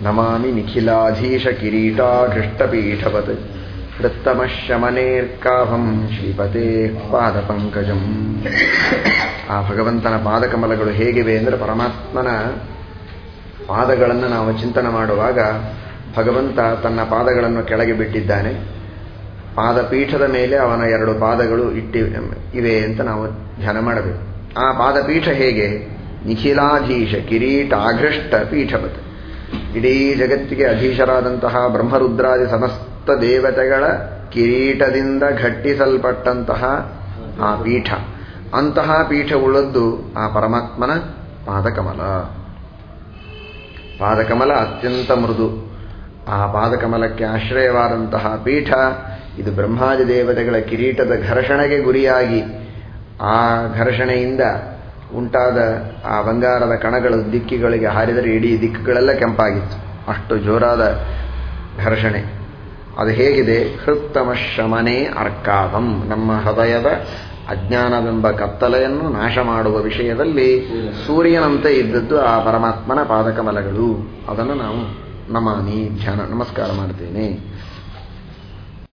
ನಮಾಮಿ ನಿಖಿಲಾಧೀಶ ಕಿರೀಟಾಘೃಷ್ಟಪೀಠವತ್ ವೃತ್ತಮಶಮನೇರ್ಕಾಭಂ ಶ್ರೀಪತೆ ಪಾದಪಂಕಜಂ ಆ ಭಗವಂತನ ಪಾದಕಮಲಗಳು ಹೇಗಿವೆ ಅಂದರೆ ಪರಮಾತ್ಮನ ಪಾದಗಳನ್ನು ನಾವು ಚಿಂತನೆ ಮಾಡುವಾಗ ಭಗವಂತ ತನ್ನ ಪಾದಗಳನ್ನು ಕೆಳಗೆ ಬಿಟ್ಟಿದ್ದಾನೆ. ಪಾದಪೀಠದ ಮೇಲೆ ಅವನ ಎರಡು ಪಾದಗಳು ಇಟ್ಟಿ ಇವೆ ಅಂತ ನಾವು ಧ್ಯಾನ ಮಾಡಬೇಕು. ಆ ಪಾದಪೀಠ ಹೇಗೆ? ನಿಖಿಲಾಧೀಶ ಕಿರೀಟಾಘೃಷ್ಟ ಆಘೃಷ್ಟ ಪೀಠವತ್ ಇಡೀ ಜಗತ್ತಿಗೆ ಅಧೀಶರಾದಂತಹ ಬ್ರಹ್ಮರುದ್ರಾದಿ ಸಮಸ್ತ ದೇವತೆಗಳ ಕಿರೀಟದಿಂದ ಘಟ್ಟಿಸಲ್ಪಟ್ಟಂತಹ ಆ ಪೀಠ. ಅಂತಹ ಪೀಠ ಉಳ್ಳದ್ದು ಆ ಪರಮಾತ್ಮನ ಪಾದಕಮಲ. ಪಾದಕಮಲ ಅತ್ಯಂತ ಮೃದು. ಆ ಪಾದಕಮಲಕ್ಕೆ ಆಶ್ರಯವಾದಂತಹ ಪೀಠ ಇದು ಬ್ರಹ್ಮಾದಿ ದೇವತೆಗಳ ಕಿರೀಟದ ಘರ್ಷಣೆಗೆ ಗುರಿಯಾಗಿ ಆ ಘರ್ಷಣೆಯಿಂದ ಉಂಟಾದ ಆ ಬಂಗಾರದ ಕಣಗಳು ದಿಕ್ಕಿಗಳಿಗೆ ಹಾರಿದರೆ ಇಡೀ ದಿಕ್ಕುಗಳೆಲ್ಲ ಕೆಂಪಾಗಿತ್ತು. ಅಷ್ಟು ಜೋರಾದ ಘರ್ಷಣೆ. ಅದು ಹೇಗಿದೆ? ಹೃತ್ತಮ ಶಮನೆ ಅರ್ಕಾದಂ. ನಮ್ಮ ಹೃದಯದ ಅಜ್ಞಾನವೆಂಬ ಕತ್ತಲೆಯನ್ನು ನಾಶ ಮಾಡುವ ವಿಷಯದಲ್ಲಿ ಸೂರ್ಯನಂತೆ ಇದ್ದದ್ದು ಆ ಪರಮಾತ್ಮನ ಪಾದಕಮಲಗಳು. ಅದನ್ನು ನಾವು ನಮಾನಿ ಧ್ಯಾನ, ನಮಸ್ಕಾರ ಮಾಡ್ತೇನೆ.